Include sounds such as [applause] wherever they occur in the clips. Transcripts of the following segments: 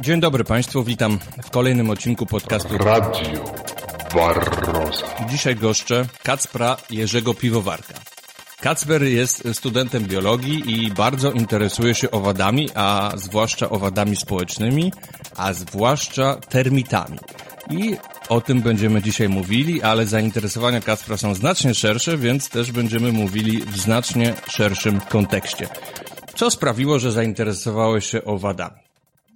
Dzień dobry Państwu, witam w kolejnym odcinku podcastu Radio Barroza. Dzisiaj goszczę Kacpra Jerzego Piwowarka. Kacper jest studentem biologii i bardzo interesuje się owadami, a zwłaszcza owadami społecznymi, a zwłaszcza termitami. I o tym będziemy dzisiaj mówili, ale zainteresowania Kacpra są znacznie szersze, więc też będziemy mówili w znacznie szerszym kontekście. Co sprawiło, że zainteresowałeś się owadami?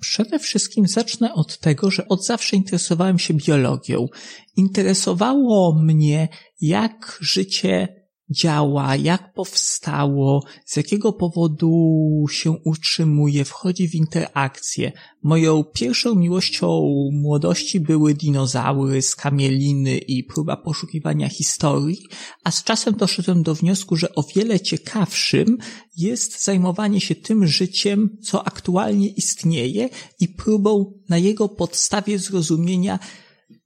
Przede wszystkim zacznę od tego, że od zawsze interesowałem się biologią. Interesowało mnie, jak życie działa, jak powstało, z jakiego powodu się utrzymuje, wchodzi w interakcję. Moją pierwszą miłością młodości były dinozaury, skamieliny i próba poszukiwania historii, a z czasem doszedłem do wniosku, że o wiele ciekawszym jest zajmowanie się tym życiem, co aktualnie istnieje i próbą na jego podstawie zrozumienia,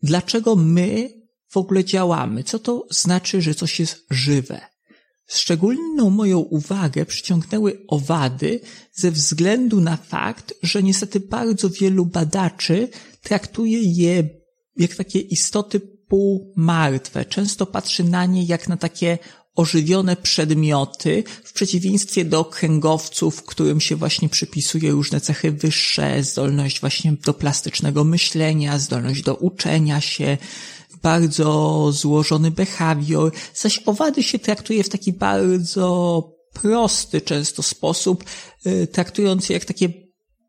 dlaczego my w ogóle działamy, co to znaczy, że coś jest żywe. Szczególną moją uwagę przyciągnęły owady ze względu na fakt, że niestety bardzo wielu badaczy traktuje je jak takie istoty półmartwe. Często patrzy na nie jak na takie ożywione przedmioty, w przeciwieństwie do kręgowców, którym się właśnie przypisuje różne cechy wyższe, zdolność właśnie do plastycznego myślenia, zdolność do uczenia się, bardzo złożony behawior, zaś owady się traktuje w taki bardzo prosty często sposób, y, traktując je jak takie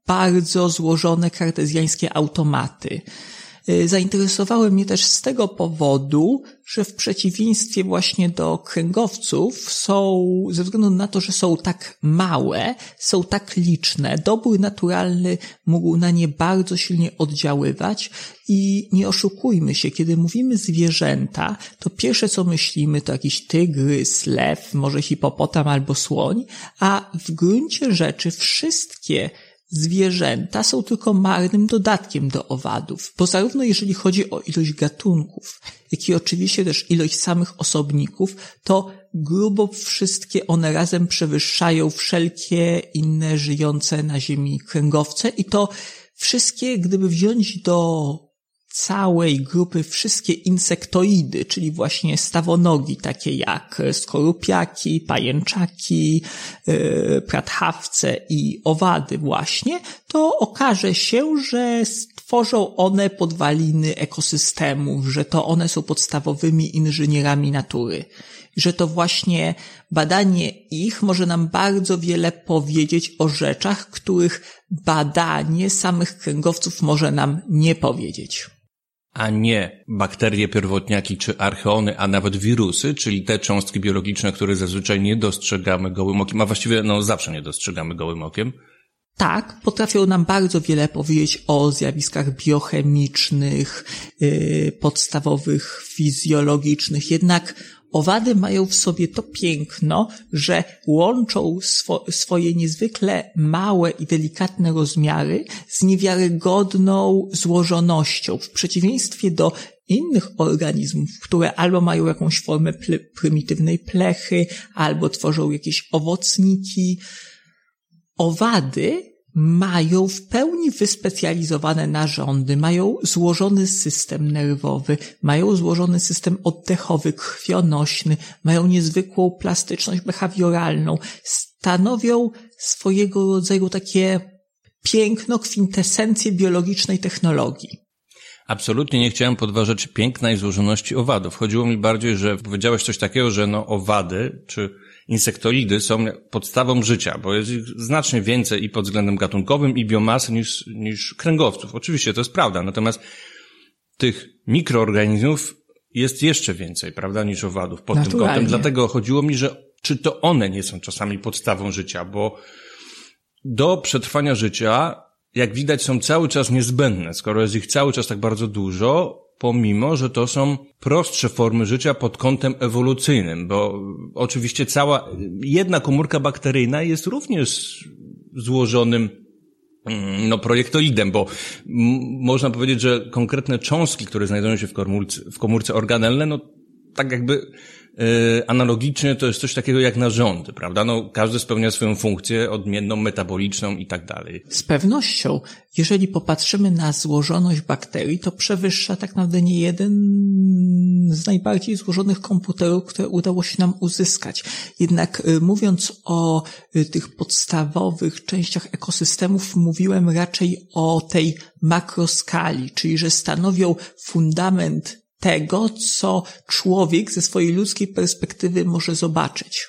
bardzo złożone kartezjańskie automaty. Y, zainteresowały mnie też z tego powodu, że w przeciwieństwie właśnie do kręgowców są, ze względu na to, że są tak małe, są tak liczne, dobór naturalny mógł na nie bardzo silnie oddziaływać i nie oszukujmy się, kiedy mówimy zwierzęta, to pierwsze co myślimy to jakiś tygrys, lew, może hipopotam albo słoń, a w gruncie rzeczy wszystkie zwierzęta są tylko marnym dodatkiem do owadów, bo zarówno jeżeli chodzi o ilość gatunków, jak i oczywiście też ilość samych osobników, to grubo wszystkie one razem przewyższają wszelkie inne żyjące na Ziemi kręgowce i to wszystkie, gdyby wziąć do całej grupy wszystkie insektoidy, czyli właśnie stawonogi, takie jak skorupiaki, pajęczaki, yy, prathawce i owady właśnie, to okaże się, że stworzą one podwaliny ekosystemów, że to one są podstawowymi inżynierami natury. Że to właśnie badanie ich może nam bardzo wiele powiedzieć o rzeczach, których badanie samych kręgowców może nam nie powiedzieć a nie bakterie pierwotniaki czy archeony, a nawet wirusy, czyli te cząstki biologiczne, które zazwyczaj nie dostrzegamy gołym okiem, a właściwie no zawsze nie dostrzegamy gołym okiem. Tak, potrafią nam bardzo wiele powiedzieć o zjawiskach biochemicznych, yy, podstawowych, fizjologicznych, jednak Owady mają w sobie to piękno, że łączą swo swoje niezwykle małe i delikatne rozmiary z niewiarygodną złożonością, w przeciwieństwie do innych organizmów, które albo mają jakąś formę prymitywnej plechy, albo tworzą jakieś owocniki. Owady mają w pełni wyspecjalizowane narządy, mają złożony system nerwowy, mają złożony system oddechowy, krwionośny, mają niezwykłą plastyczność behawioralną, stanowią swojego rodzaju takie piękno, kwintesencję biologicznej technologii. Absolutnie nie chciałem podważać piękna i złożoności owadów. Chodziło mi bardziej, że powiedziałeś coś takiego, że no owady, czy insektoidy są podstawą życia, bo jest ich znacznie więcej i pod względem gatunkowym i biomasy niż, niż kręgowców. Oczywiście to jest prawda, natomiast tych mikroorganizmów jest jeszcze więcej, prawda, niż owadów pod Naturalnie. tym kątem. Dlatego chodziło mi, że czy to one nie są czasami podstawą życia, bo do przetrwania życia, jak widać, są cały czas niezbędne. Skoro jest ich cały czas tak bardzo dużo, pomimo, że to są prostsze formy życia pod kątem ewolucyjnym, bo oczywiście cała, jedna komórka bakteryjna jest również złożonym mm, no, projektoidem, bo można powiedzieć, że konkretne cząstki, które znajdują się w komórce, w komórce organelne, no, tak jakby E, analogicznie to jest coś takiego jak narządy, prawda? No, każdy spełnia swoją funkcję odmienną, metaboliczną i tak dalej. Z pewnością, jeżeli popatrzymy na złożoność bakterii, to przewyższa tak naprawdę nie jeden z najbardziej złożonych komputerów, które udało się nam uzyskać. Jednak y, mówiąc o y, tych podstawowych częściach ekosystemów, mówiłem raczej o tej makroskali, czyli że stanowią fundament tego, co człowiek ze swojej ludzkiej perspektywy może zobaczyć.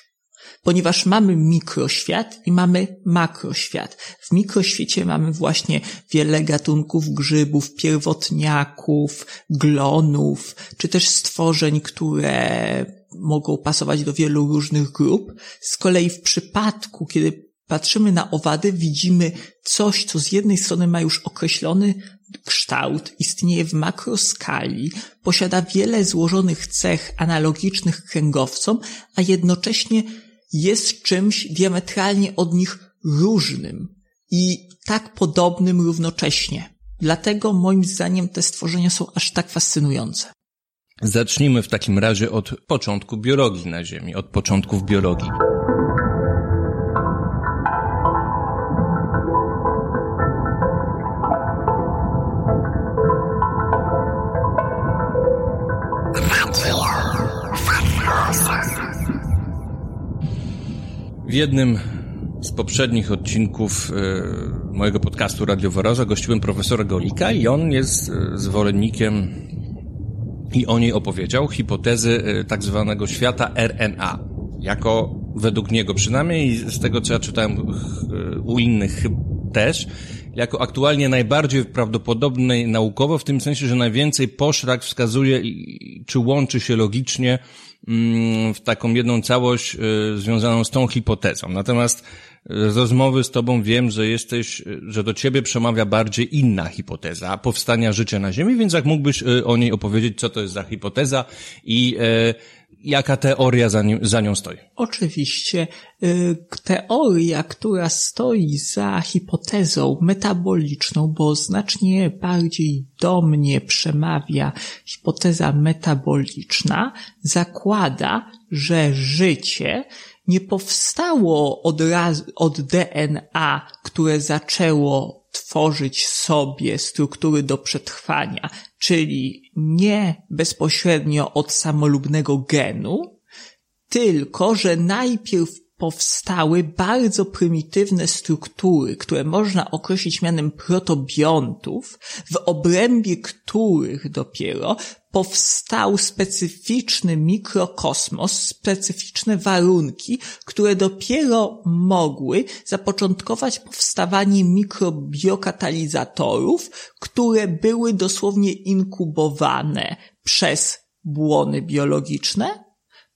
Ponieważ mamy mikroświat i mamy makroświat. W mikroświecie mamy właśnie wiele gatunków grzybów, pierwotniaków, glonów, czy też stworzeń, które mogą pasować do wielu różnych grup. Z kolei w przypadku, kiedy patrzymy na owady, widzimy coś, co z jednej strony ma już określony kształt, istnieje w makroskali, posiada wiele złożonych cech analogicznych kręgowcom, a jednocześnie jest czymś diametralnie od nich różnym i tak podobnym równocześnie. Dlatego moim zdaniem te stworzenia są aż tak fascynujące. Zacznijmy w takim razie od początku biologii na Ziemi, od początków biologii. W jednym z poprzednich odcinków e, mojego podcastu Radio Waroza gościłem profesora Golika i on jest e, zwolennikiem i o niej opowiedział hipotezy e, tak zwanego świata RNA. Jako według niego przynajmniej z tego co ja czytałem u innych też, jako aktualnie najbardziej prawdopodobnej naukowo, w tym sensie, że najwięcej poszlak wskazuje, czy łączy się logicznie mm, w taką jedną całość y, związaną z tą hipotezą. Natomiast y, z rozmowy z Tobą wiem, że jesteś, y, że do Ciebie przemawia bardziej inna hipoteza powstania życia na Ziemi, więc jak mógłbyś o niej opowiedzieć, co to jest za hipoteza i jaka teoria za, nią, za nią stoi? Oczywiście. Y, teoria, która stoi za hipotezą metaboliczną, bo znacznie bardziej do mnie przemawia hipoteza metaboliczna, zakłada, że życie nie powstało od, raz, od DNA, które zaczęło tworzyć sobie struktury do przetrwania, czyli nie bezpośrednio od samolubnego genu, tylko że najpierw powstały bardzo prymitywne struktury, które można określić mianem protobiontów, w obrębie których dopiero powstał specyficzny mikrokosmos, specyficzne warunki, które dopiero mogły zapoczątkować powstawanie mikrobiokatalizatorów, które były dosłownie inkubowane przez błony biologiczne,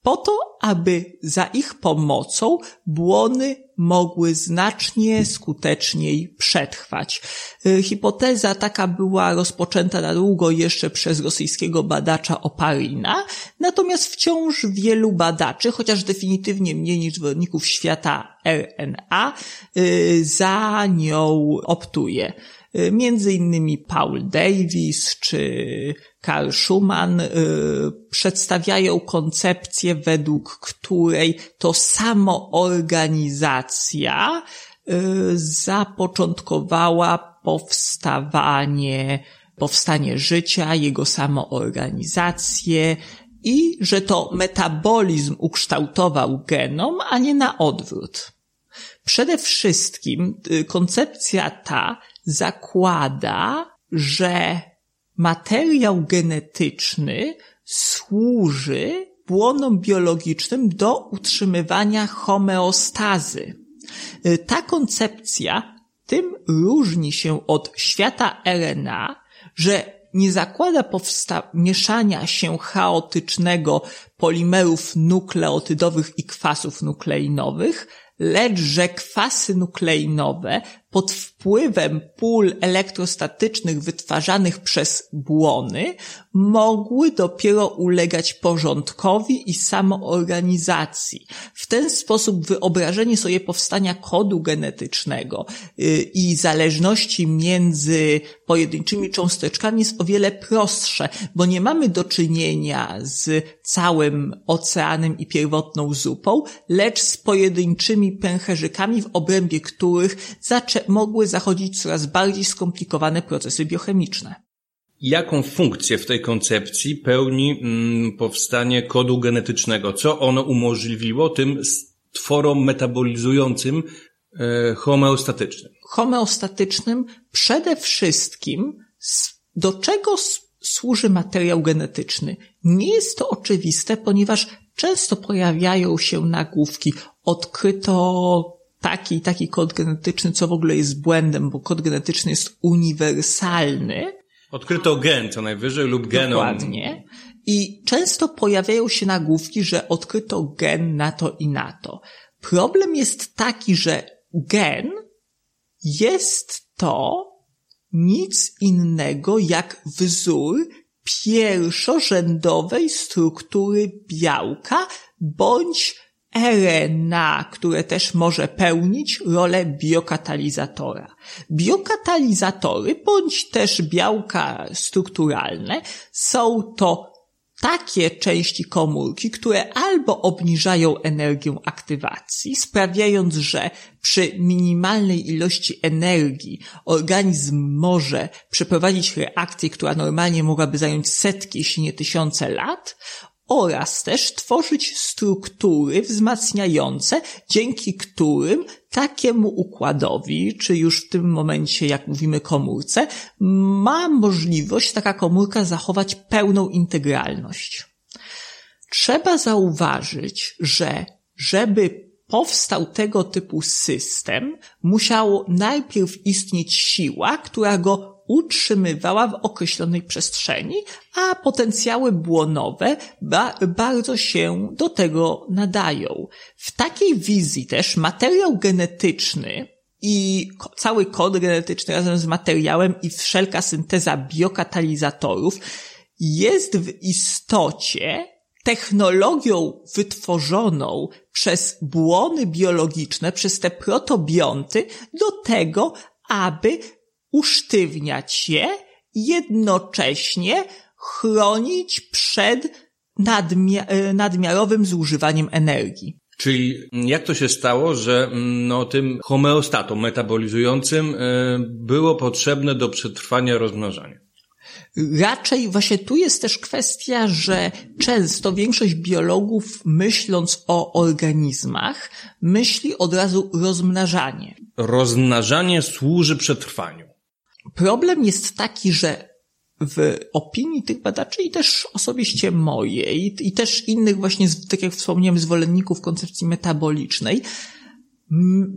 po to, aby za ich pomocą błony mogły znacznie skuteczniej przetrwać. Y, hipoteza taka była rozpoczęta na długo jeszcze przez rosyjskiego badacza Oparina, natomiast wciąż wielu badaczy, chociaż definitywnie mniej niż zwolenników świata RNA, y, za nią optuje. Y, między innymi Paul Davis czy Karl Schumann y, przedstawiają koncepcję, według której to samoorganizacja y, zapoczątkowała powstawanie, powstanie życia, jego samoorganizację i że to metabolizm ukształtował genom, a nie na odwrót. Przede wszystkim koncepcja ta zakłada, że materiał genetyczny służy błonom biologicznym do utrzymywania homeostazy. Ta koncepcja tym różni się od świata RNA, że nie zakłada mieszania się chaotycznego polimerów nukleotydowych i kwasów nukleinowych, lecz że kwasy nukleinowe pod wpływem pól elektrostatycznych wytwarzanych przez błony mogły dopiero ulegać porządkowi i samoorganizacji. W ten sposób wyobrażenie sobie powstania kodu genetycznego y, i zależności między pojedynczymi cząsteczkami jest o wiele prostsze, bo nie mamy do czynienia z całym oceanem i pierwotną zupą, lecz z pojedynczymi pęcherzykami, w obrębie których zaczę- mogły zachodzić coraz bardziej skomplikowane procesy biochemiczne. Jaką funkcję w tej koncepcji pełni mm, powstanie kodu genetycznego? Co ono umożliwiło tym stworom metabolizującym e, homeostatycznym? Homeostatycznym przede wszystkim do czego służy materiał genetyczny? Nie jest to oczywiste, ponieważ często pojawiają się nagłówki. Odkryto taki i taki kod genetyczny, co w ogóle jest błędem, bo kod genetyczny jest uniwersalny. Odkryto gen co najwyżej lub genom. Dokładnie. I często pojawiają się nagłówki, że odkryto gen na to i na to. Problem jest taki, że gen jest to nic innego jak wzór pierwszorzędowej struktury białka bądź RNA, które też może pełnić rolę biokatalizatora. Biokatalizatory bądź też białka strukturalne są to takie części komórki, które albo obniżają energię aktywacji, sprawiając, że przy minimalnej ilości energii organizm może przeprowadzić reakcję, która normalnie mogłaby zająć setki, jeśli nie tysiące lat, oraz też tworzyć struktury wzmacniające, dzięki którym takiemu układowi, czy już w tym momencie, jak mówimy komórce, ma możliwość taka komórka zachować pełną integralność. Trzeba zauważyć, że żeby powstał tego typu system, musiało najpierw istnieć siła, która go utrzymywała w określonej przestrzeni, a potencjały błonowe ba bardzo się do tego nadają. W takiej wizji też materiał genetyczny i cały kod genetyczny razem z materiałem i wszelka synteza biokatalizatorów jest w istocie technologią wytworzoną przez błony biologiczne, przez te protobionty do tego, aby usztywniać je, jednocześnie chronić przed nadmia e, nadmiarowym zużywaniem energii. Czyli jak to się stało, że mm, no, tym homeostatom metabolizującym e, było potrzebne do przetrwania rozmnażania? Raczej właśnie tu jest też kwestia, że często większość biologów myśląc o organizmach myśli od razu rozmnażanie. Rozmnażanie służy przetrwaniu. Problem jest taki, że w opinii tych badaczy i też osobiście mojej i też innych właśnie, tak jak wspomniałem, zwolenników koncepcji metabolicznej,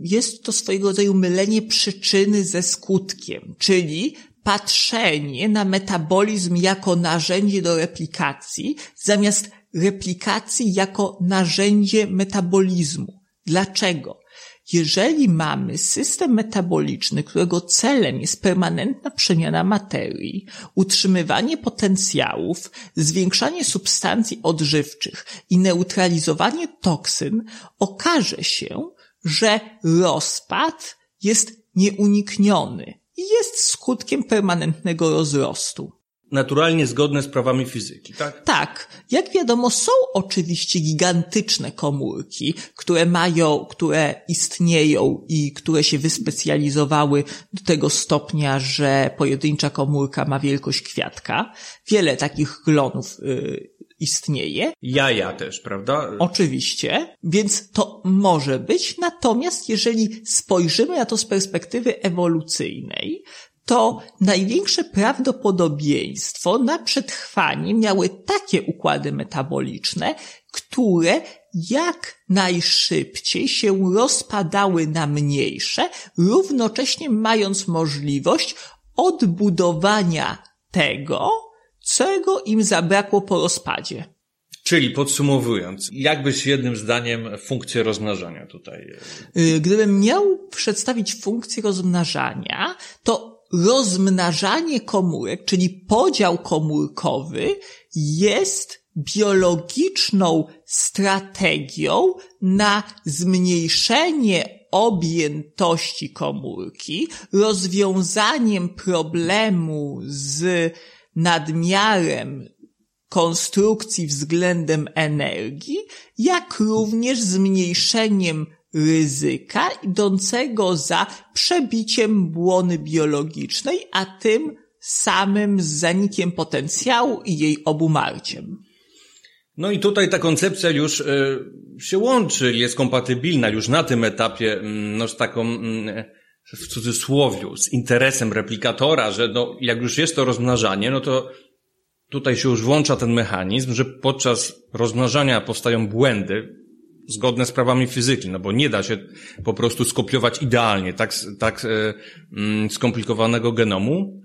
jest to swojego rodzaju mylenie przyczyny ze skutkiem, czyli patrzenie na metabolizm jako narzędzie do replikacji, zamiast replikacji jako narzędzie metabolizmu. Dlaczego? Jeżeli mamy system metaboliczny, którego celem jest permanentna przemiana materii, utrzymywanie potencjałów, zwiększanie substancji odżywczych i neutralizowanie toksyn, okaże się, że rozpad jest nieunikniony i jest skutkiem permanentnego rozrostu naturalnie zgodne z prawami fizyki, tak? Tak. Jak wiadomo, są oczywiście gigantyczne komórki, które mają, które istnieją i które się wyspecjalizowały do tego stopnia, że pojedyncza komórka ma wielkość kwiatka. Wiele takich glonów y, istnieje. Jaja też, prawda? Oczywiście, więc to może być. Natomiast jeżeli spojrzymy na to z perspektywy ewolucyjnej, to największe prawdopodobieństwo na przetrwanie miały takie układy metaboliczne, które jak najszybciej się rozpadały na mniejsze, równocześnie mając możliwość odbudowania tego, czego im zabrakło po rozpadzie. Czyli podsumowując, jakbyś jednym zdaniem funkcję rozmnażania tutaj. Y, gdybym miał przedstawić funkcję rozmnażania, to rozmnażanie komórek, czyli podział komórkowy jest biologiczną strategią na zmniejszenie objętości komórki, rozwiązaniem problemu z nadmiarem konstrukcji względem energii, jak również zmniejszeniem ryzyka idącego za przebiciem błony biologicznej, a tym samym zanikiem potencjału i jej obumarciem. No i tutaj ta koncepcja już y, się łączy, jest kompatybilna już na tym etapie, mm, no z taką, mm, w cudzysłowiu, z interesem replikatora, że no, jak już jest to rozmnażanie, no to tutaj się już włącza ten mechanizm, że podczas rozmnażania powstają błędy zgodne z prawami fizyki, no bo nie da się po prostu skopiować idealnie tak, tak e, mm, skomplikowanego genomu,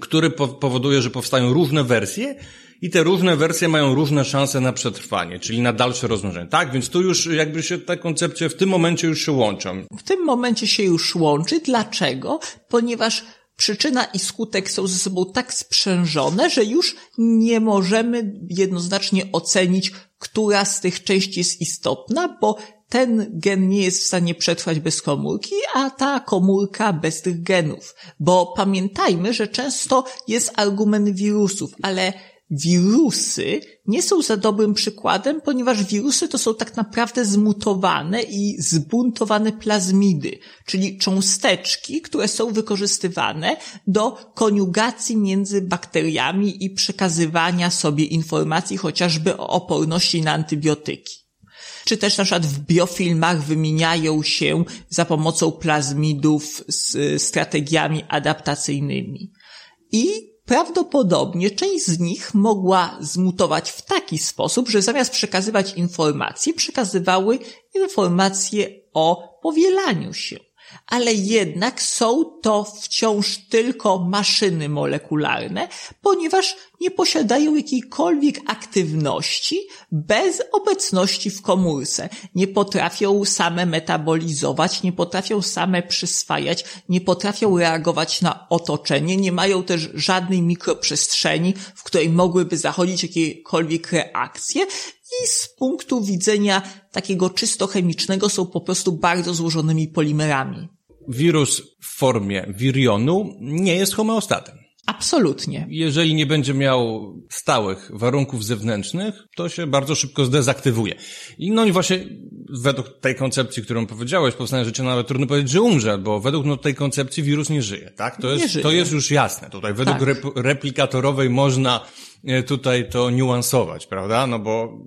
który powoduje, że powstają różne wersje i te różne wersje mają różne szanse na przetrwanie, czyli na dalsze rozmnożenie. Tak, więc tu już jakby się te koncepcje w tym momencie już się łączą. W tym momencie się już łączy. Dlaczego? Ponieważ przyczyna i skutek są ze sobą tak sprzężone, że już nie możemy jednoznacznie ocenić, która z tych części jest istotna, bo ten gen nie jest w stanie przetrwać bez komórki, a ta komórka bez tych genów. Bo pamiętajmy, że często jest argument wirusów, ale wirusy nie są za dobrym przykładem, ponieważ wirusy to są tak naprawdę zmutowane i zbuntowane plazmidy, czyli cząsteczki, które są wykorzystywane do koniugacji między bakteriami i przekazywania sobie informacji chociażby o oporności na antybiotyki. Czy też na przykład w biofilmach wymieniają się za pomocą plazmidów z strategiami adaptacyjnymi. I prawdopodobnie część z nich mogła zmutować w taki sposób, że zamiast przekazywać informacje, przekazywały informacje o powielaniu się ale jednak są to wciąż tylko maszyny molekularne, ponieważ nie posiadają jakiejkolwiek aktywności bez obecności w komórce. Nie potrafią same metabolizować, nie potrafią same przyswajać, nie potrafią reagować na otoczenie, nie mają też żadnej mikroprzestrzeni, w której mogłyby zachodzić jakiekolwiek reakcje i z punktu widzenia takiego czysto chemicznego są po prostu bardzo złożonymi polimerami. Wirus w formie wirionu nie jest homeostatem. Absolutnie. Jeżeli nie będzie miał stałych warunków zewnętrznych, to się bardzo szybko zdezaktywuje. I no i właśnie według tej koncepcji, którą powiedziałeś, powstanie życia nawet trudno powiedzieć, że umrze, bo według no, tej koncepcji wirus nie żyje, tak? To jest, żyje. to jest już jasne. Tutaj według tak. rep replikatorowej można tutaj to niuansować, prawda? No bo,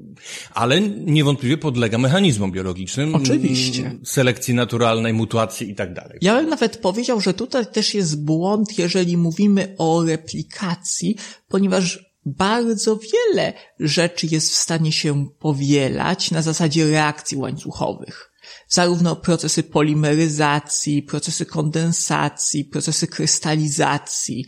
ale niewątpliwie podlega mechanizmom biologicznym. Oczywiście. Selekcji naturalnej, mutacji i tak dalej. Ja bym nawet powiedział, że tutaj też jest błąd, jeżeli mówimy o replikacji, ponieważ bardzo wiele rzeczy jest w stanie się powielać na zasadzie reakcji łańcuchowych. Zarówno procesy polimeryzacji, procesy kondensacji, procesy krystalizacji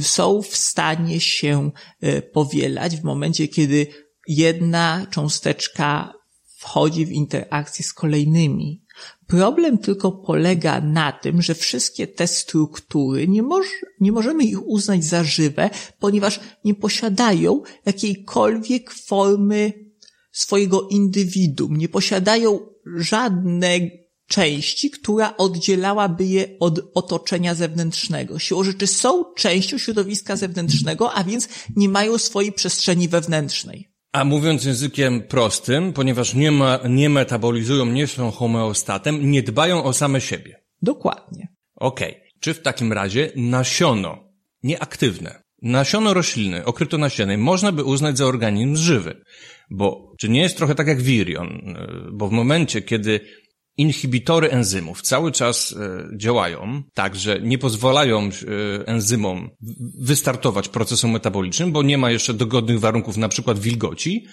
są w stanie się e, powielać w momencie, kiedy jedna cząsteczka wchodzi w interakcję z kolejnymi. Problem tylko polega na tym, że wszystkie te struktury nie, moż, nie możemy ich uznać za żywe, ponieważ nie posiadają jakiejkolwiek formy swojego indywiduum, nie posiadają żadnej części, która oddzielałaby je od otoczenia zewnętrznego. Siłą rzeczy są częścią środowiska zewnętrznego, a więc nie mają swojej przestrzeni wewnętrznej. A mówiąc językiem prostym, ponieważ nie, ma, nie metabolizują, nie są homeostatem, nie dbają o same siebie. Dokładnie. Okej. Okay. Czy w takim razie nasiono, nieaktywne, nasiono rośliny, okryto nasieniem, można by uznać za organizm żywy? Bo czy nie jest trochę tak jak wirion? Bo w momencie, kiedy inhibitory enzymów cały czas e, działają, tak, że nie pozwalają e, enzymom wystartować procesom metabolicznym, bo nie ma jeszcze dogodnych warunków, na przykład wilgoci,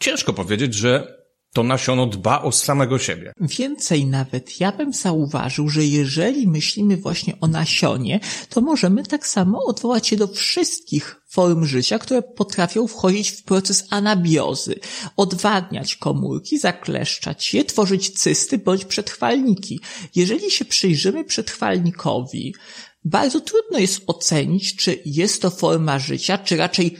ciężko powiedzieć, że to nasiono dba o samego siebie. Więcej nawet, ja bym zauważył, że jeżeli myślimy właśnie o nasionie, to możemy tak samo odwołać się do wszystkich form życia, które potrafią wchodzić w proces anabiozy, odwadniać komórki, zakleszczać je, tworzyć cysty bądź przetrwalniki. Jeżeli się przyjrzymy przetrwalnikowi, bardzo trudno jest ocenić, czy jest to forma życia, czy raczej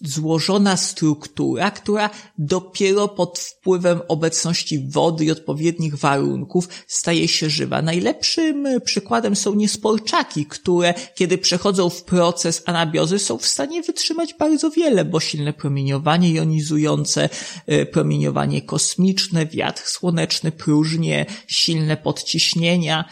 złożona struktura, która dopiero pod wpływem obecności wody i odpowiednich warunków staje się żywa. Najlepszym e, przykładem są niesporczaki, które kiedy przechodzą w proces anabiozy są w stanie wytrzymać bardzo wiele, bo silne promieniowanie jonizujące, e, promieniowanie kosmiczne, wiatr słoneczny, próżnie, silne podciśnienia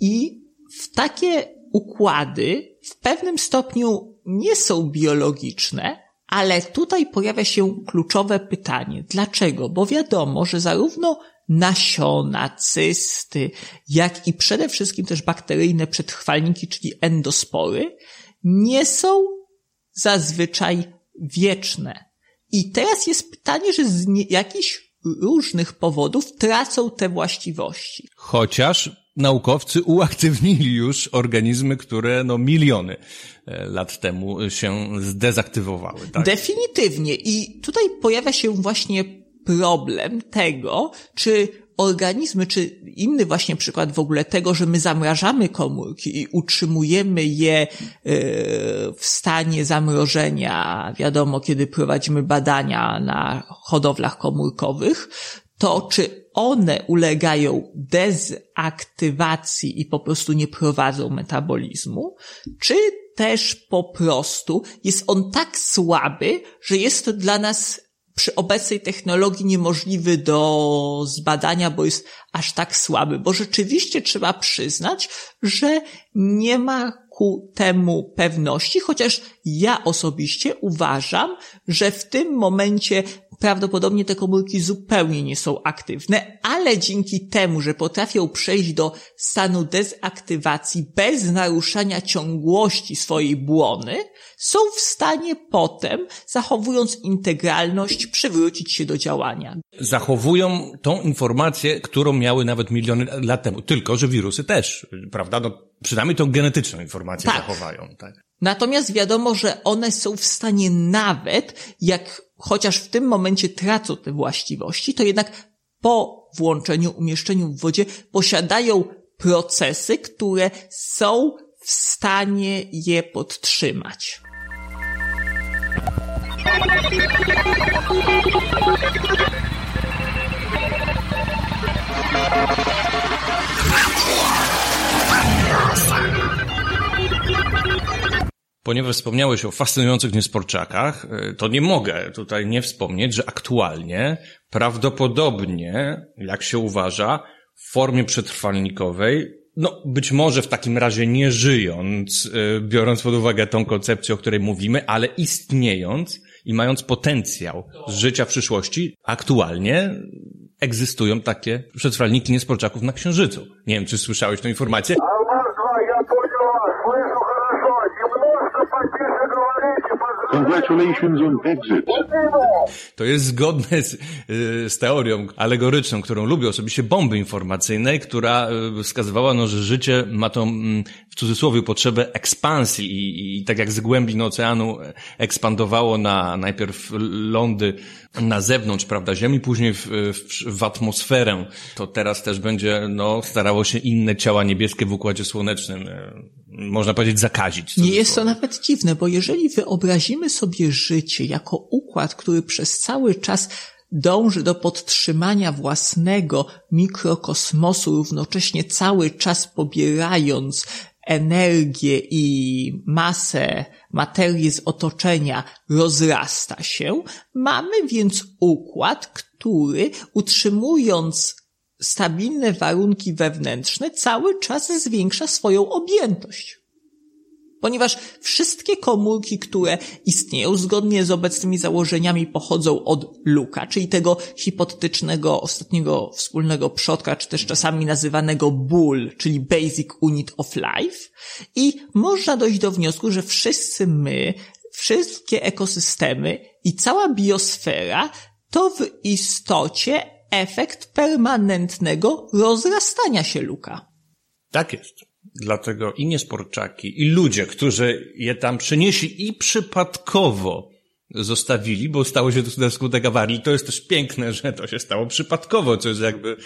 i w takie układy w pewnym stopniu nie są biologiczne, ale tutaj pojawia się kluczowe pytanie. Dlaczego? Bo wiadomo, że zarówno nasiona, cysty, jak i przede wszystkim też bakteryjne przetrwalniki, czyli endospory, nie są zazwyczaj wieczne. I teraz jest pytanie, że z jakichś różnych powodów tracą te właściwości. Chociaż naukowcy uaktywnili już organizmy, które no miliony e, lat temu się zdezaktywowały. Tak? Definitywnie. I tutaj pojawia się właśnie problem tego, czy organizmy, czy inny właśnie przykład w ogóle tego, że my zamrażamy komórki i utrzymujemy je e, w stanie zamrożenia, wiadomo, kiedy prowadzimy badania na hodowlach komórkowych, to czy one ulegają dezaktywacji i po prostu nie prowadzą metabolizmu, czy też po prostu jest on tak słaby, że jest to dla nas przy obecnej technologii niemożliwy do zbadania, bo jest aż tak słaby, bo rzeczywiście trzeba przyznać, że nie ma ku temu pewności, chociaż ja osobiście uważam, że w tym momencie prawdopodobnie te komórki zupełnie nie są aktywne, ale dzięki temu, że potrafią przejść do stanu dezaktywacji bez naruszania ciągłości swojej błony, są w stanie potem, zachowując integralność, przywrócić się do działania. Zachowują tą informację, którą miały nawet miliony lat temu. Tylko, że wirusy też, prawda? No, przynajmniej tą genetyczną informację tak. zachowają. Tak. Natomiast wiadomo, że one są w stanie nawet, jak chociaż w tym momencie tracą te właściwości, to jednak po włączeniu, umieszczeniu w wodzie posiadają procesy, które są w stanie je podtrzymać. Ponieważ wspomniałeś o fascynujących niesporczakach, e, to nie mogę tutaj nie wspomnieć, że aktualnie prawdopodobnie, jak się uważa, w formie przetrwalnikowej, no być może w takim razie nie żyjąc, e, biorąc pod uwagę tą koncepcję, o której mówimy, ale istniejąc i mając potencjał życia w przyszłości, aktualnie egzystują takie przetrwalniki niesporczaków na Księżycu. Nie wiem, czy słyszałeś tę informację? Congratulations on exit. To jest zgodne z, y, z teorią alegoryczną, którą lubię osobiście, bomby informacyjnej, która y, wskazywała, no, że życie ma tą, mm, w cudzysłowie, potrzebę ekspansji i, i tak jak z głębin oceanu ekspandowało na najpierw lądy na zewnątrz, prawda, Ziemi, później w, w, w, atmosferę, to teraz też będzie, no, starało się inne ciała niebieskie w Układzie Słonecznym, e, można powiedzieć, zakazić. Nie jest to nawet dziwne, bo jeżeli wyobrazimy sobie życie jako układ, który przez cały czas dąży do podtrzymania własnego mikrokosmosu, równocześnie cały czas pobierając energię i masę materii z otoczenia rozrasta się, mamy więc układ, który utrzymując stabilne warunki wewnętrzne cały czas zwiększa swoją objętość ponieważ wszystkie komórki, które istnieją zgodnie z obecnymi założeniami pochodzą od Luka, czyli tego hipotetycznego ostatniego wspólnego przodka, czy też czasami nazywanego BUL, czyli Basic Unit of Life i można dojść do wniosku, że wszyscy my, wszystkie ekosystemy i cała biosfera to w istocie efekt permanentnego rozrastania się Luka. Tak jest. Dlatego i niesporczaki, i ludzie, którzy je tam przynieśli i przypadkowo zostawili, bo stało się to na skutek awarii. To jest też piękne, że to się stało przypadkowo, co jest jakby,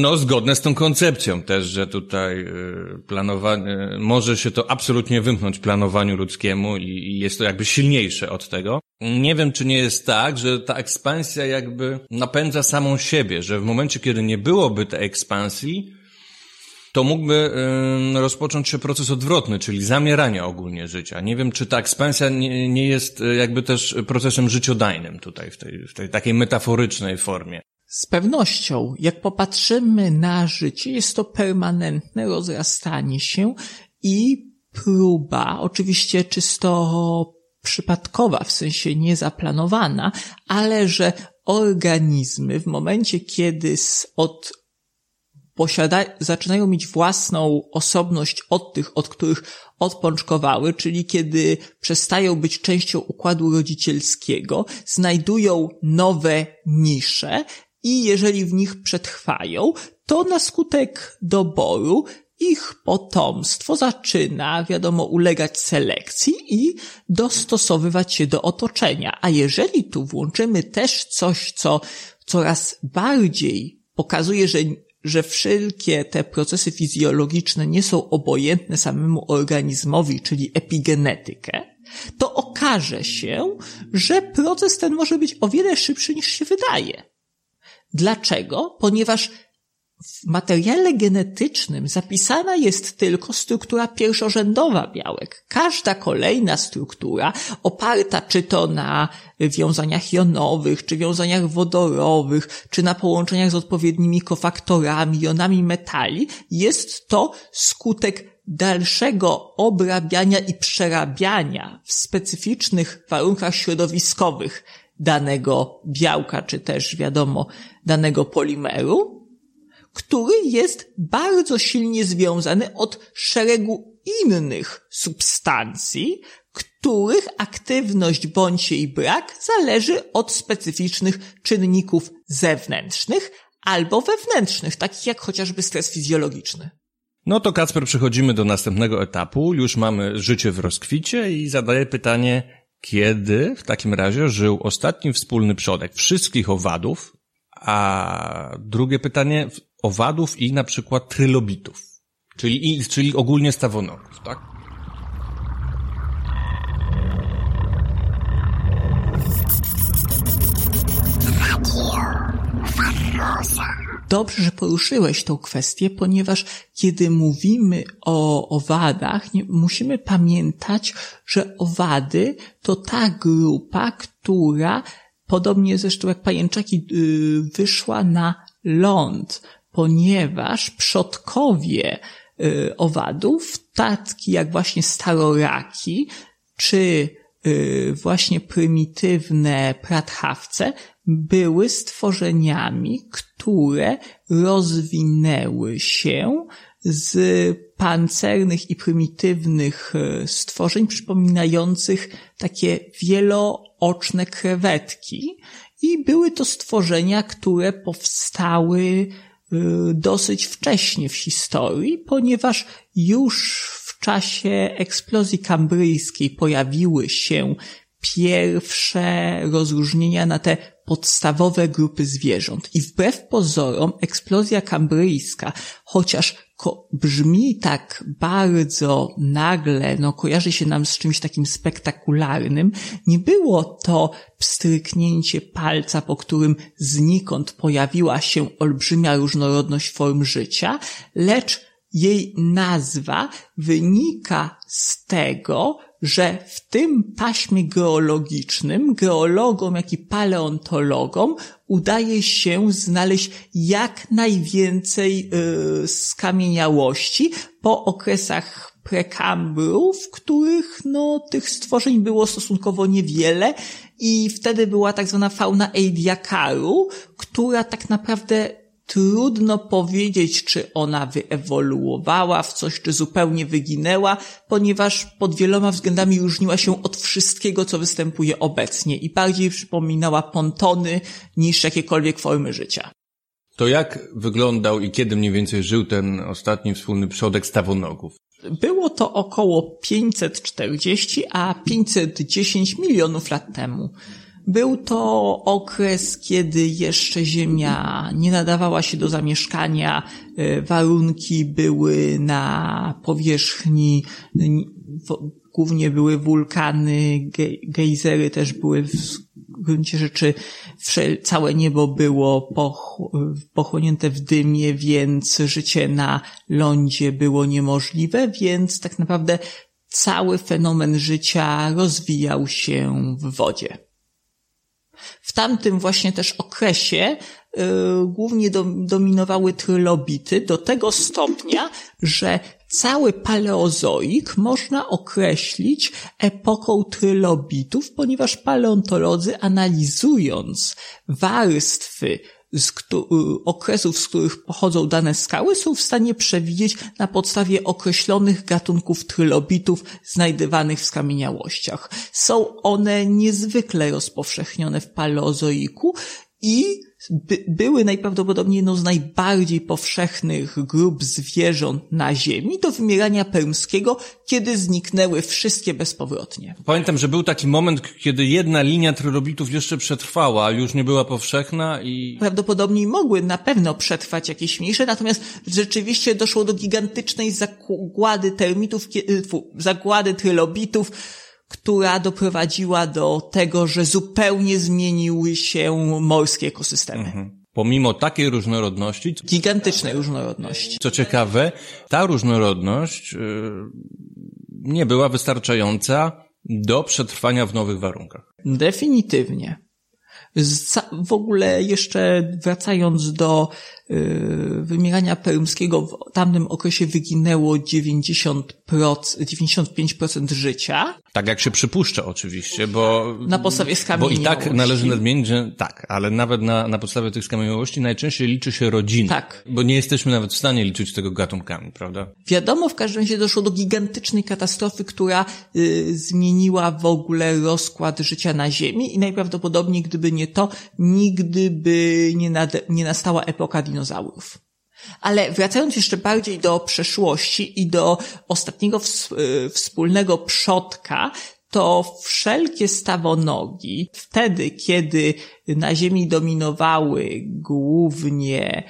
no, zgodne z tą koncepcją też, że tutaj y, planowanie, może się to absolutnie wymknąć planowaniu ludzkiemu i jest to jakby silniejsze od tego. Nie wiem, czy nie jest tak, że ta ekspansja jakby napędza samą siebie, że w momencie, kiedy nie byłoby tej ekspansji, to mógłby rozpocząć się proces odwrotny, czyli zamierania ogólnie życia. Nie wiem, czy ta ekspansja nie, nie jest e, jakby też procesem życiodajnym tutaj, w tej, w tej takiej metaforycznej formie. Z pewnością, jak popatrzymy na życie, jest to permanentne rozrastanie się i próba, oczywiście czysto przypadkowa, w sensie niezaplanowana, ale że organizmy w momencie, kiedy od posiada, zaczynają mieć własną osobność od tych, od których odpoczkowały, czyli kiedy przestają być częścią układu rodzicielskiego, znajdują nowe nisze i jeżeli w nich przetrwają, to na skutek doboru ich potomstwo zaczyna, wiadomo, ulegać selekcji i dostosowywać się do otoczenia. A jeżeli tu włączymy też coś, co coraz bardziej pokazuje, że że wszelkie te procesy fizjologiczne nie są obojętne samemu organizmowi, czyli epigenetykę, to okaże się, że proces ten może być o wiele szybszy niż się wydaje. Dlaczego? Ponieważ w materiale genetycznym zapisana jest tylko struktura pierwszorzędowa białek. Każda kolejna struktura, oparta czy to na wiązaniach jonowych, czy wiązaniach wodorowych, czy na połączeniach z odpowiednimi kofaktorami, jonami metali, jest to skutek dalszego obrabiania i przerabiania w specyficznych warunkach środowiskowych danego białka, czy też wiadomo, danego polimeru, który jest bardzo silnie związany od szeregu innych substancji, których aktywność bądź jej brak zależy od specyficznych czynników zewnętrznych albo wewnętrznych, takich jak chociażby stres fizjologiczny. No to Kacper, przechodzimy do następnego etapu. Już mamy życie w rozkwicie i zadaję pytanie, kiedy w takim razie żył ostatni wspólny przodek wszystkich owadów, a drugie pytanie, owadów i na przykład trylobitów, czyli, czyli ogólnie stawonogów, tak? Dobrze, że poruszyłeś tą kwestię, ponieważ kiedy mówimy o owadach, nie, musimy pamiętać, że owady to ta grupa, która podobnie zresztą jak pajęczaki yy, wyszła na ląd ponieważ przodkowie y, owadów, tatki jak właśnie staroraki, czy y, właśnie prymitywne pratchawce, były stworzeniami, które rozwinęły się z pancernych i prymitywnych y, stworzeń przypominających takie wielooczne krewetki. I były to stworzenia, które powstały dosyć wcześnie w historii, ponieważ już w czasie eksplozji kambryjskiej pojawiły się pierwsze rozróżnienia na te podstawowe grupy zwierząt. I wbrew pozorom eksplozja kambryjska, chociaż brzmi tak bardzo nagle, no kojarzy się nam z czymś takim spektakularnym, nie było to pstryknięcie palca, po którym znikąd pojawiła się olbrzymia różnorodność form życia, lecz jej nazwa wynika z tego, że w tym paśmie geologicznym geologom, jak i paleontologom udaje się znaleźć jak najwięcej yy, skamieniałości po okresach prekambru, w których no, tych stworzeń było stosunkowo niewiele i wtedy była tak zwana fauna Eidiakaru, która tak naprawdę Trudno powiedzieć, czy ona wyewoluowała w coś, czy zupełnie wyginęła, ponieważ pod wieloma względami różniła się od wszystkiego, co występuje obecnie i bardziej przypominała pontony niż jakiekolwiek formy życia. To jak wyglądał i kiedy mniej więcej żył ten ostatni wspólny przodek stawonogów? Było to około 540 a 510 milionów lat temu. Był to okres, kiedy jeszcze Ziemia nie nadawała się do zamieszkania, e, warunki były na powierzchni, głównie były wulkany, gejzery też były w gruncie rzeczy całe niebo było pochłonięte w dymie, więc życie na lądzie było niemożliwe, więc tak naprawdę cały fenomen życia rozwijał się w wodzie. W tamtym właśnie też okresie yy, głównie do, dominowały trylobity do tego stopnia, że cały paleozoik można określić epoką trylobitów, ponieważ paleontolodzy analizując warstwy z okresów, z których pochodzą dane skały, są w stanie przewidzieć na podstawie określonych gatunków trylobitów znajdywanych w skamieniałościach. Są one niezwykle rozpowszechnione w paleozoiku i by, były najprawdopodobniej jedną z najbardziej powszechnych grup zwierząt na Ziemi do wymierania permskiego, kiedy zniknęły wszystkie bezpowrotnie. Pamiętam, że był taki moment, kiedy jedna linia trylobitów jeszcze przetrwała, już nie była powszechna i... Prawdopodobnie mogły na pewno przetrwać jakieś mniejsze, natomiast rzeczywiście doszło do gigantycznej zagłady termitów, zagłady trylobitów, która doprowadziła do tego, że zupełnie zmieniły się morskie ekosystemy. Mhm. Pomimo takiej różnorodności. Gigantycznej różnorodności. Co ciekawe, ta różnorodność yy, nie była wystarczająca do przetrwania w nowych warunkach. Definitywnie. W ogóle jeszcze wracając do Y, wymierania perymskiego w tamtym okresie wyginęło 90%, 95% życia. Tak jak się przypuszcza oczywiście, bo... Na podstawie skamieniałości. Bo i tak należy nadmienić, że tak, ale nawet na, na podstawie tych skamieniałości najczęściej liczy się rodzina. Tak. Bo nie jesteśmy nawet w stanie liczyć tego gatunkami, prawda? Wiadomo, w każdym razie doszło do gigantycznej katastrofy, która y, zmieniła w ogóle rozkład życia na Ziemi i najprawdopodobniej gdyby nie to, nigdy by nie, nad, nie nastała epoka dinozaurów dinozaurów. Ale wracając jeszcze bardziej do przeszłości i do ostatniego y, wspólnego przodka, to wszelkie stawonogi, wtedy kiedy na Ziemi dominowały głównie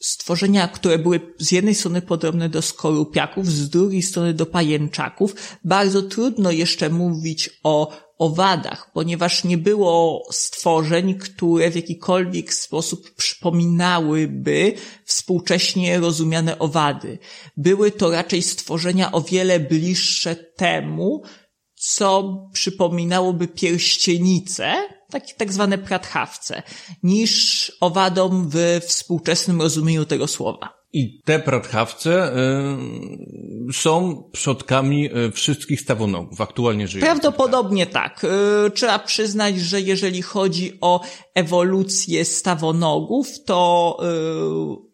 stworzenia, które były z jednej strony podobne do skorupiaków, z drugiej strony do pajęczaków, bardzo trudno jeszcze mówić o owadach, ponieważ nie było stworzeń, które w jakikolwiek sposób przypominałyby współcześnie rozumiane owady. Były to raczej stworzenia o wiele bliższe temu, co przypominałoby pierścienice, takie tak zwane pratchawce, niż owadom w współczesnym rozumieniu tego słowa. I te pratchawce y, są przodkami y, wszystkich stawonogów aktualnie żyjących. Prawdopodobnie tak. Y, trzeba przyznać, że jeżeli chodzi o ewolucję stawonogów, to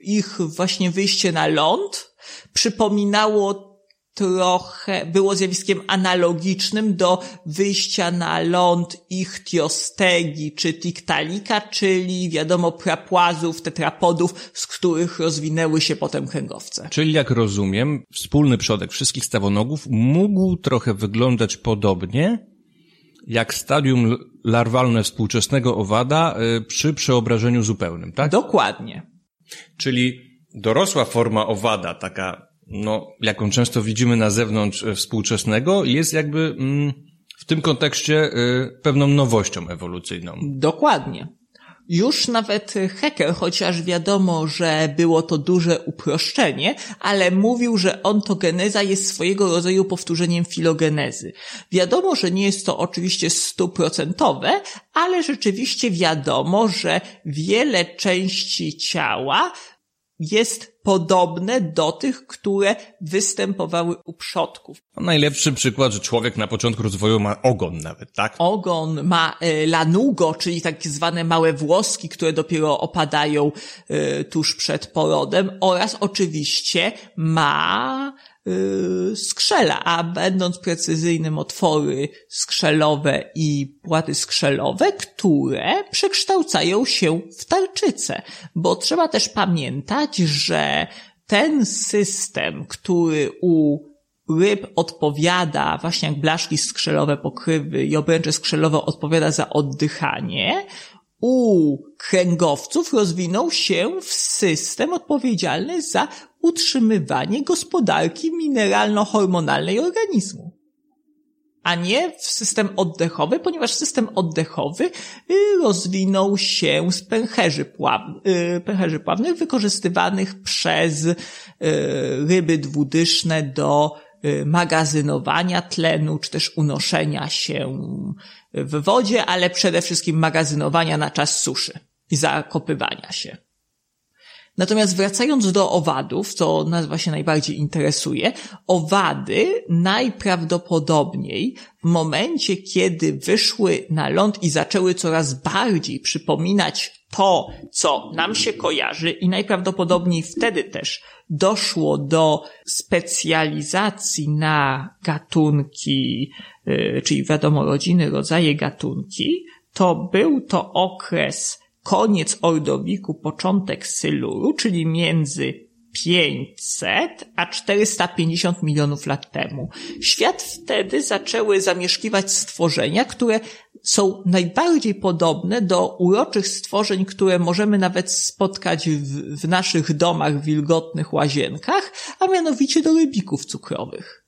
y, ich właśnie wyjście na ląd przypominało trochę było zjawiskiem analogicznym do wyjścia na ląd ichtiostegi czy tiktalika, czyli wiadomo prapłazów, tetrapodów, z których rozwinęły się potem kręgowce. Czyli jak rozumiem, wspólny przodek wszystkich stawonogów mógł trochę wyglądać podobnie jak stadium larwalne współczesnego owada y, przy przeobrażeniu zupełnym, tak? Dokładnie. Czyli dorosła forma owada, taka no, jaką często widzimy na zewnątrz e, współczesnego, jest jakby mm, w tym kontekście y, pewną nowością ewolucyjną. Dokładnie. Już nawet Hacker, chociaż wiadomo, że było to duże uproszczenie, ale mówił, że ontogeneza jest swojego rodzaju powtórzeniem filogenezy. Wiadomo, że nie jest to oczywiście stuprocentowe, ale rzeczywiście wiadomo, że wiele części ciała jest podobne do tych, które występowały u przodków. No, najlepszy przykład, że człowiek na początku rozwoju ma ogon nawet, tak? Ogon ma e, lanugo, czyli tak zwane małe włoski, które dopiero opadają e, tuż przed porodem oraz oczywiście ma skrzela, a będąc precyzyjnym otwory skrzelowe i płaty skrzelowe, które przekształcają się w tarczyce. Bo trzeba też pamiętać, że ten system, który u ryb odpowiada, właśnie jak blaszki skrzelowe, pokrywy i obręcze skrzelowe odpowiada za oddychanie, u kręgowców rozwinął się w system odpowiedzialny za utrzymywanie gospodarki mineralno-hormonalnej organizmu. A nie w system oddechowy, ponieważ system oddechowy y, rozwinął się z pęcherzy, pław, y, pęcherzy pławnych wykorzystywanych przez y, ryby dwudyszne do magazynowania tlenu, czy też unoszenia się w wodzie, ale przede wszystkim magazynowania na czas suszy i zakopywania się. Natomiast wracając do owadów, co nas właśnie najbardziej interesuje, owady najprawdopodobniej w momencie, kiedy wyszły na ląd i zaczęły coraz bardziej przypominać to, co nam się kojarzy i najprawdopodobniej wtedy też doszło do specjalizacji na gatunki, y, czyli wiadomo rodziny, rodzaje gatunki, to był to okres koniec Ordowiku, początek Syluru, czyli między 500 a 450 milionów lat temu. Świat wtedy zaczęły zamieszkiwać stworzenia, które są najbardziej podobne do uroczych stworzeń, które możemy nawet spotkać w, w naszych domach, wilgotnych łazienkach, a mianowicie do rybików cukrowych.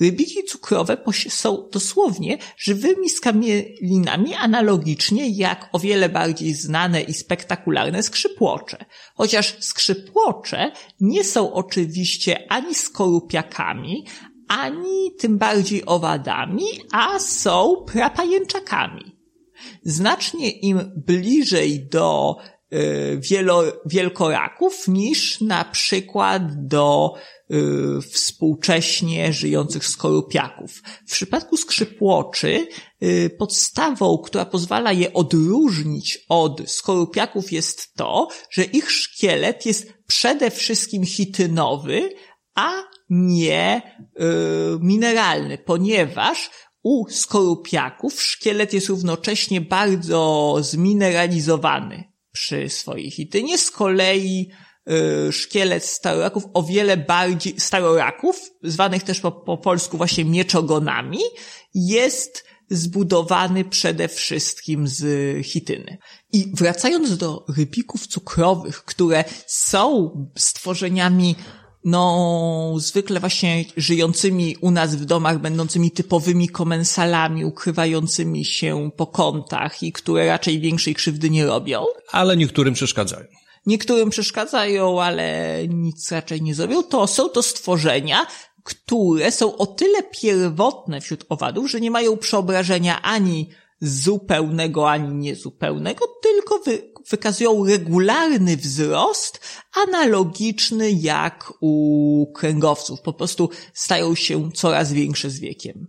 Rybiki cukrowe są dosłownie żywymi skamielinami analogicznie jak o wiele bardziej znane i spektakularne skrzypłocze. Chociaż skrzypłocze nie są oczywiście ani skorupiakami, ani tym bardziej owadami, a są prapajęczakami. Znacznie im bliżej do wielo, wielkoraków niż na przykład do Y, współcześnie żyjących skorupiaków. W przypadku skrzypłoczy y, podstawą, która pozwala je odróżnić od skorupiaków jest to, że ich szkielet jest przede wszystkim chitynowy, a nie y, mineralny, ponieważ u skorupiaków szkielet jest równocześnie bardzo zmineralizowany przy swojej chitynie. Z kolei Y, szkielet staroraków o wiele bardziej, staroraków, zwanych też po, po polsku właśnie mieczogonami, jest zbudowany przede wszystkim z chityny. I wracając do rybików cukrowych, które są stworzeniami no, zwykle właśnie żyjącymi u nas w domach, będącymi typowymi komensalami, ukrywającymi się po kątach i które raczej większej krzywdy nie robią. Ale niektórym przeszkadzają. Niektórym przeszkadzają, ale nic raczej nie zrobią. To są to stworzenia, które są o tyle pierwotne wśród owadów, że nie mają przeobrażenia ani zupełnego, ani niezupełnego, tylko wy, wykazują regularny wzrost, analogiczny jak u kręgowców. Po prostu stają się coraz większe z wiekiem.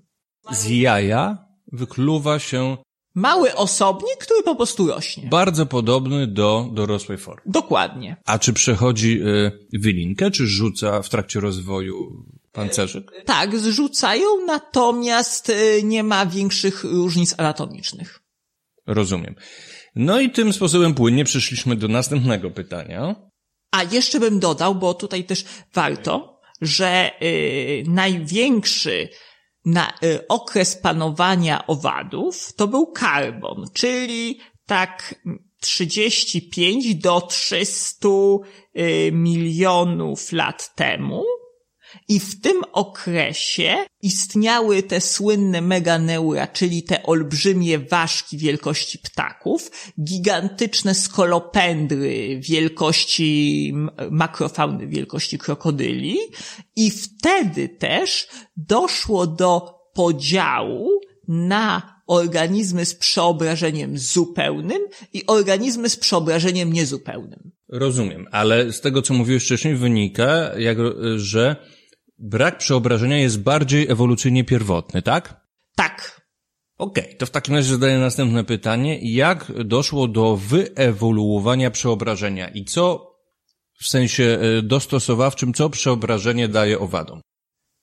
Z jaja wykluwa się Mały osobnik, który po prostu rośnie. Bardzo podobny do dorosłej formy. Dokładnie. A czy przechodzi y, wylinkę, czy rzuca w trakcie rozwoju pancerzyk? Tak, zrzucają, natomiast y, nie ma większych różnic anatomicznych. Rozumiem. No i tym sposobem płynnie przeszliśmy do następnego pytania. A jeszcze bym dodał, bo tutaj też warto, że y, największy na y, okres panowania owadów to był karbon, czyli tak 35 do 300 y, milionów lat temu. I w tym okresie istniały te słynne meganeura, czyli te olbrzymie ważki wielkości ptaków, gigantyczne skolopendry wielkości makrofauny wielkości krokodyli i wtedy też doszło do podziału na organizmy z przeobrażeniem zupełnym i organizmy z przeobrażeniem niezupełnym. Rozumiem, ale z tego, co mówiłeś wcześniej, wynika, jak, że brak przeobrażenia jest bardziej ewolucyjnie pierwotny, tak? Tak. Okej, okay, to w takim razie zadaję następne pytanie. Jak doszło do wyewoluowania przeobrażenia i co W sensie y, dostosowawczym, co przeobrażenie daje owadom?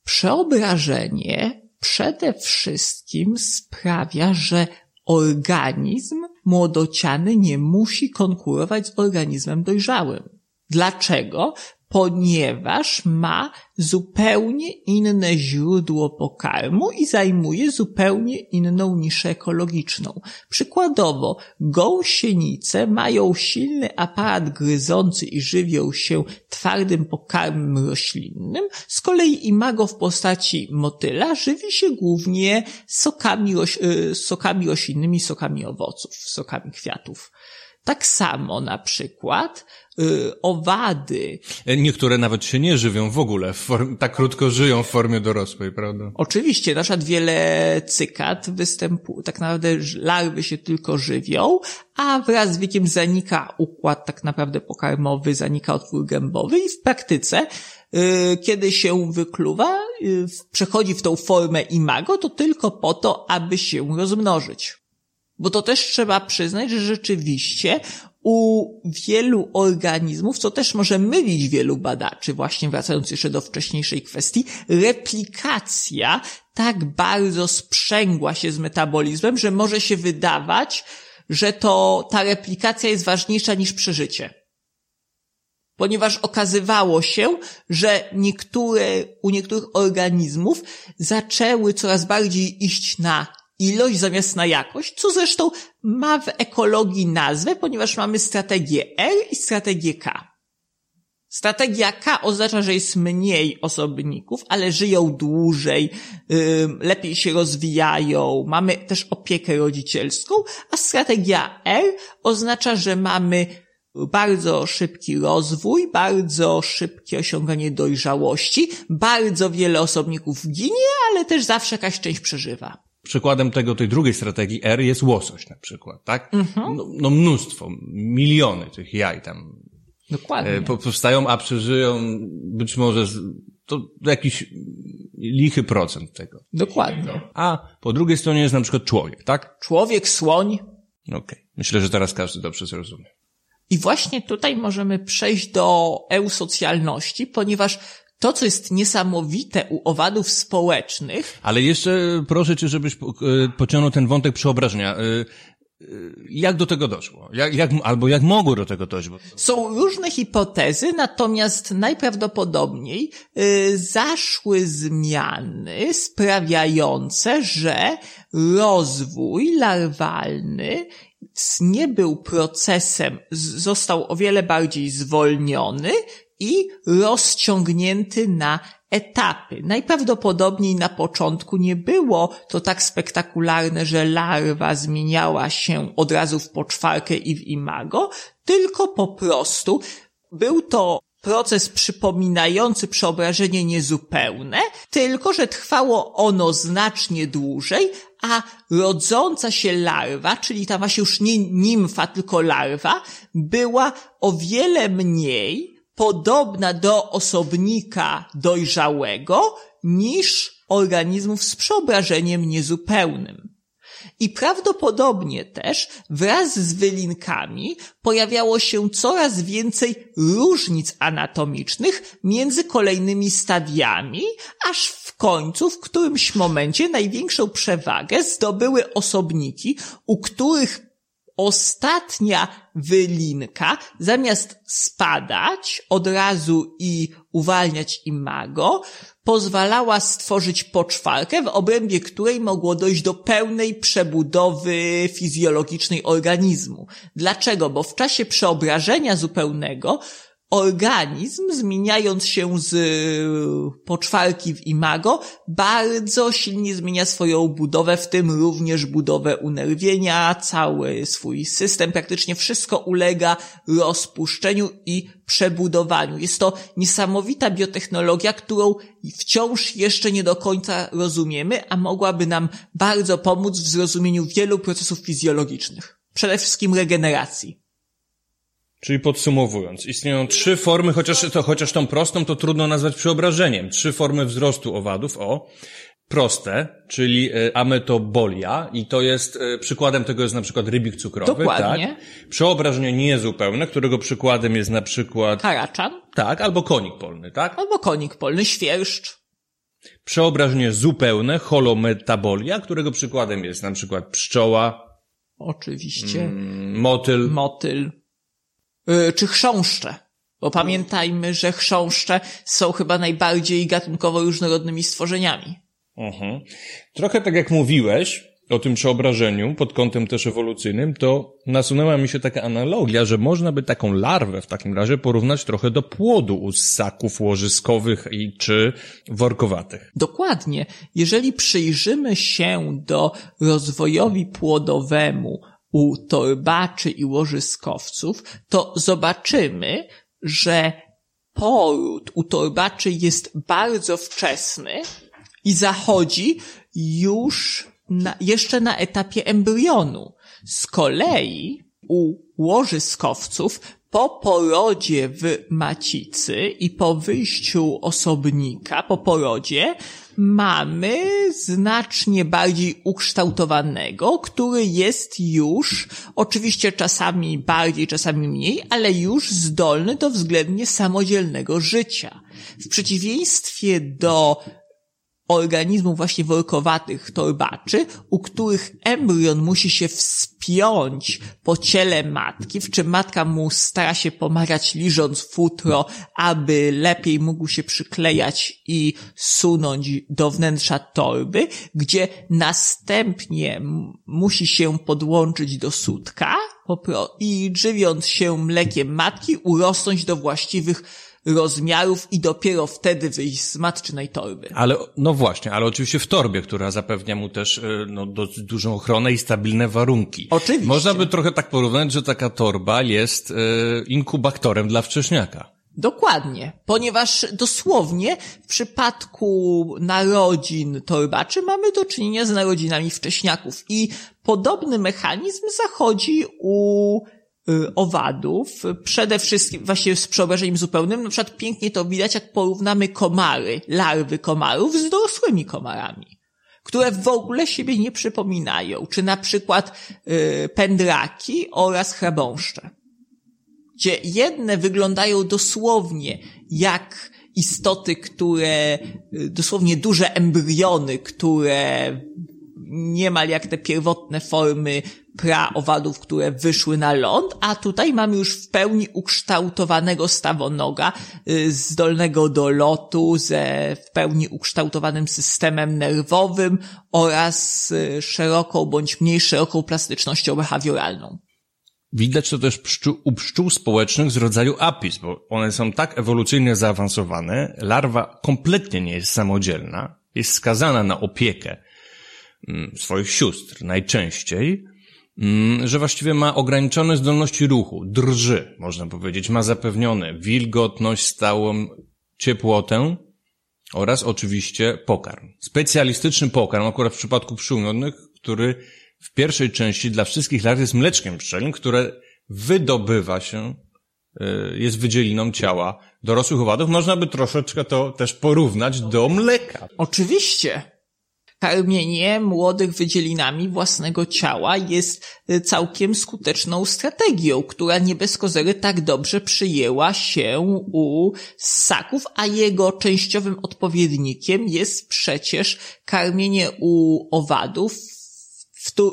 Przeobrażenie przede wszystkim sprawia, że organizm młodociany nie musi konkurować z organizmem dojrzałym. Dlaczego? Ponieważ ma zupełnie inne źródło pokarmu i zajmuje zupełnie inną niszę ekologiczną. Przykładowo, gąsienice mają silny aparat gryzący i żywią się twardym pokarmem roślinnym, z kolei imago w postaci motyla żywi się głównie sokami, roś y, sokami roślinnymi, sokami owoców, sokami kwiatów. Tak samo na przykład owady. E, niektóre nawet się nie żywią w ogóle, w form, tak krótko żyją w formie dorosłej, prawda? Oczywiście, na przykład wiele cykat występuje, tak naprawdę larwy się tylko żywią, a wraz z wiekiem zanika układ tak naprawdę pokarmowy, zanika otwór gębowy i w praktyce y, kiedy się wykluwa, y, przechodzi w tą formę imago, to tylko po to, aby się rozmnożyć. Bo to też trzeba przyznać, że rzeczywiście u wielu organizmów, co też może mylić wielu badaczy, właśnie wracając jeszcze do wcześniejszej kwestii, replikacja tak bardzo sprzęgła się z metabolizmem, że może się wydawać, że to ta replikacja jest ważniejsza niż przeżycie. Ponieważ okazywało się, że niektóre, u niektórych organizmów zaczęły coraz bardziej iść na ilość zamiast na jakość, co zresztą ma w ekologii nazwę, ponieważ mamy strategię R i strategię K. Strategia K oznacza, że jest mniej osobników, ale żyją dłużej, lepiej się rozwijają, mamy też opiekę rodzicielską, a strategia R oznacza, że mamy bardzo szybki rozwój, bardzo szybkie osiąganie dojrzałości, bardzo wiele osobników ginie, ale też zawsze jakaś część przeżywa. Przykładem tego, tej drugiej strategii R jest łosoś na przykład, tak? Mhm. No, no, mnóstwo, miliony tych jaj tam Dokładnie. E, powstają, a przeżyją być może to jakiś lichy procent tego. Dokładnie. A po drugiej stronie jest na przykład człowiek, tak? Człowiek, słoń. Okej. Okay. Myślę, że teraz każdy dobrze zrozumie. I właśnie tutaj możemy przejść do eusocjalności, ponieważ to, co jest niesamowite u owadów społecznych. Ale jeszcze proszę cię, żebyś e, pociągnął ten wątek przeobrażenia. E, e, jak do tego doszło? Jak, jak, albo jak mogło do tego dojść? Są różne hipotezy, natomiast najprawdopodobniej zaszły zmiany sprawiające, że rozwój larwalny nie był procesem, został o wiele bardziej zwolniony i rozciągnięty na etapy. Najprawdopodobniej na początku nie było to tak spektakularne, że larwa zmieniała się od razu w poczwarkę i w imago, tylko po prostu był to proces przypominający przeobrażenie niezupełne, tylko że trwało ono znacznie dłużej, a rodząca się larwa, czyli ta właśnie już nie nimfa, tylko larwa, była o wiele mniej podobna do osobnika dojrzałego niż organizmów z przeobrażeniem niezupełnym. I prawdopodobnie też wraz z wylinkami pojawiało się coraz więcej różnic anatomicznych między kolejnymi stadiami, aż w końcu w którymś momencie największą przewagę zdobyły osobniki, u których ostatnia wylinka, zamiast spadać od razu i uwalniać imago, pozwalała stworzyć poczwarkę, w obrębie której mogło dojść do pełnej przebudowy fizjologicznej organizmu. Dlaczego? Bo w czasie przeobrażenia zupełnego organizm, zmieniając się z y, poczwarki w imago, bardzo silnie zmienia swoją budowę, w tym również budowę unerwienia, cały swój system, praktycznie wszystko ulega rozpuszczeniu i przebudowaniu. Jest to niesamowita biotechnologia, którą wciąż jeszcze nie do końca rozumiemy, a mogłaby nam bardzo pomóc w zrozumieniu wielu procesów fizjologicznych. Przede wszystkim regeneracji. Czyli podsumowując, istnieją trzy formy, chociaż, to, chociaż tą prostą to trudno nazwać przeobrażeniem. Trzy formy wzrostu owadów, o. proste, czyli e, ametobolia i to jest, e, przykładem tego jest na przykład rybik cukrowy. Dokładnie. Tak? Przeobrażenie niezupełne, którego przykładem jest na przykład, Karaczan tak, albo konik polny, tak? albo konik polny, świerszcz. Przeobrażenie zupełne, holometabolia, którego przykładem jest na przykład pszczoła, Oczywiście. mm, motyl, Motyl. Yy, czy chrząszcze. Bo pamiętajmy, że chrząszcze są chyba najbardziej gatunkowo różnorodnymi stworzeniami. Mhm. Trochę tak jak mówiłeś o tym przeobrażeniu pod kątem też ewolucyjnym, to nasunęła mi się taka analogia, że można by taką larwę w takim razie porównać trochę do płodu u ssaków łożyskowych i czy workowatych. Dokładnie. Jeżeli przyjrzymy się do rozwojowi płodowemu u torbaczy i łożyskowców, to zobaczymy, że poród u torbaczy jest bardzo wczesny i zachodzi już na, jeszcze na etapie embrionu. Z kolei u łożyskowców po porodzie w macicy i po wyjściu osobnika, po porodzie, mamy znacznie bardziej ukształtowanego, który jest już, oczywiście czasami bardziej, czasami mniej, ale już zdolny do względnie samodzielnego życia. W przeciwieństwie do organizmów właśnie workowatych torbaczy, u których embrion musi się wspiąć po ciele matki, w czym matka mu stara się pomagać liżąc futro, aby lepiej mógł się przyklejać i sunąć do wnętrza torby, gdzie następnie musi się podłączyć do sutka i żywiąc się mlekiem matki urosnąć do właściwych rozmiarów i dopiero wtedy wyjść z matczynej torby. Ale, no właśnie, ale oczywiście w torbie, która zapewnia mu też e, no, dosyć dużą ochronę i stabilne warunki. Oczywiście. Można by trochę tak porównać, że taka torba jest e, inkubatorem dla wcześniaka. Dokładnie, ponieważ dosłownie w przypadku narodzin torbaczy mamy do czynienia z narodzinami wcześniaków i podobny mechanizm zachodzi u owadów, przede wszystkim właśnie z przeobrażeniem zupełnym, na przykład pięknie to widać, jak porównamy komary, larwy komarów z dorosłymi komarami, które w ogóle siebie nie przypominają, czy na przykład y, pędraki oraz chrabąszcze gdzie jedne wyglądają dosłownie jak istoty, które, y, dosłownie duże embriony, które niemal jak te pierwotne formy praowadów, które wyszły na ląd, a tutaj mamy już w pełni ukształtowanego stawonoga, y, zdolnego do lotu, ze w pełni ukształtowanym systemem nerwowym oraz y, szeroką bądź mniej szeroką plastycznością behawioralną. Widać to też u pszczół społecznych z rodzaju apis, bo one są tak ewolucyjnie zaawansowane, larwa kompletnie nie jest samodzielna, jest skazana na opiekę swoich sióstr najczęściej, mm, że właściwie ma ograniczone zdolności ruchu, drży, można powiedzieć, ma zapewnione wilgotność, stałą ciepłotę oraz oczywiście pokarm. Specjalistyczny pokarm, akurat w przypadku pszczół miodnych, który w pierwszej części dla wszystkich larw jest mleczkiem pszczelim, które wydobywa się, y, jest wydzieliną ciała dorosłych owadów. Można by troszeczkę to też porównać do mleka. Oczywiście. Karmienie młodych wydzielinami własnego ciała jest y, całkiem skuteczną strategią, która nie bez kozery tak dobrze przyjęła się u ssaków, a jego częściowym odpowiednikiem jest przecież karmienie u owadów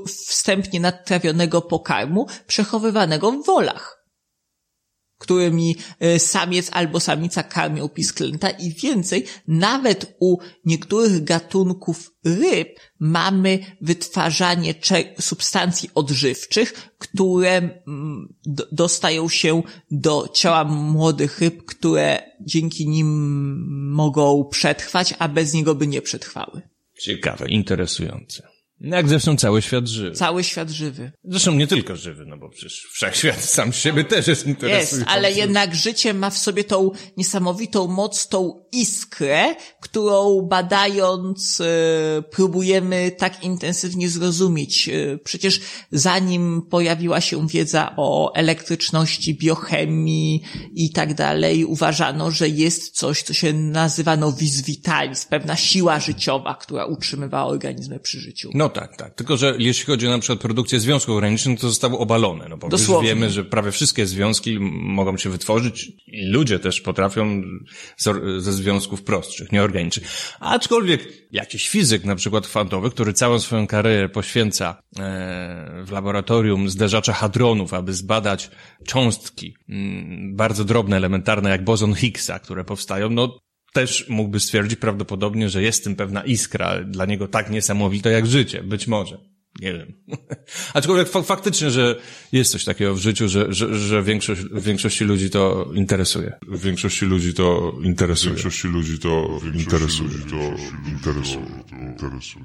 wstępnie nadtrawionego pokarmu przechowywanego w wolach którymi e, samiec albo samica karmią pisklęta i więcej, nawet u niektórych gatunków ryb mamy wytwarzanie substancji odżywczych, które dostają się do ciała młodych ryb, które dzięki nim mogą przetrwać, a bez niego by nie przetrwały. Ciekawe, interesujące. Jak zresztą cały świat żywy. Cały świat żywy. Zresztą nie tylko żywy, no bo przecież wszechświat sam siebie też jest interesujący. Jest, ale jednak życie ma w sobie tą niesamowitą moc, tą iskrę, którą badając e, próbujemy tak intensywnie zrozumieć. E, przecież zanim pojawiła się wiedza o elektryczności, biochemii i tak dalej, uważano, że jest coś, co się nazywano vis vitalis, pewna siła życiowa, która utrzymywała organizmy przy życiu. No tak, tak. Tylko, że jeśli chodzi na przykład o produkcję związków organicznych, to zostało obalone. No bo już Dosłownie. wiemy, że prawie wszystkie związki mogą się wytworzyć i ludzie też potrafią ze związków prostszych, nieorganicznych. Aczkolwiek jakiś fizyk, na przykład kwantowy, który całą swoją karierę poświęca e, w laboratorium zderzacza hadronów, aby zbadać cząstki mm, bardzo drobne, elementarne, jak bozon Higgsa, które powstają, no też mógłby stwierdzić prawdopodobnie, że jest w tym pewna iskra dla niego tak niesamowita jak życie. Być może. Nie wiem. [laughs] Aczkolwiek fa- faktycznie, że jest coś takiego w życiu, że, że, że większość, większości ludzi to interesuje. Większości ludzi to interesuje. Większości ludzi to interesuje. to interesuje. interesuje.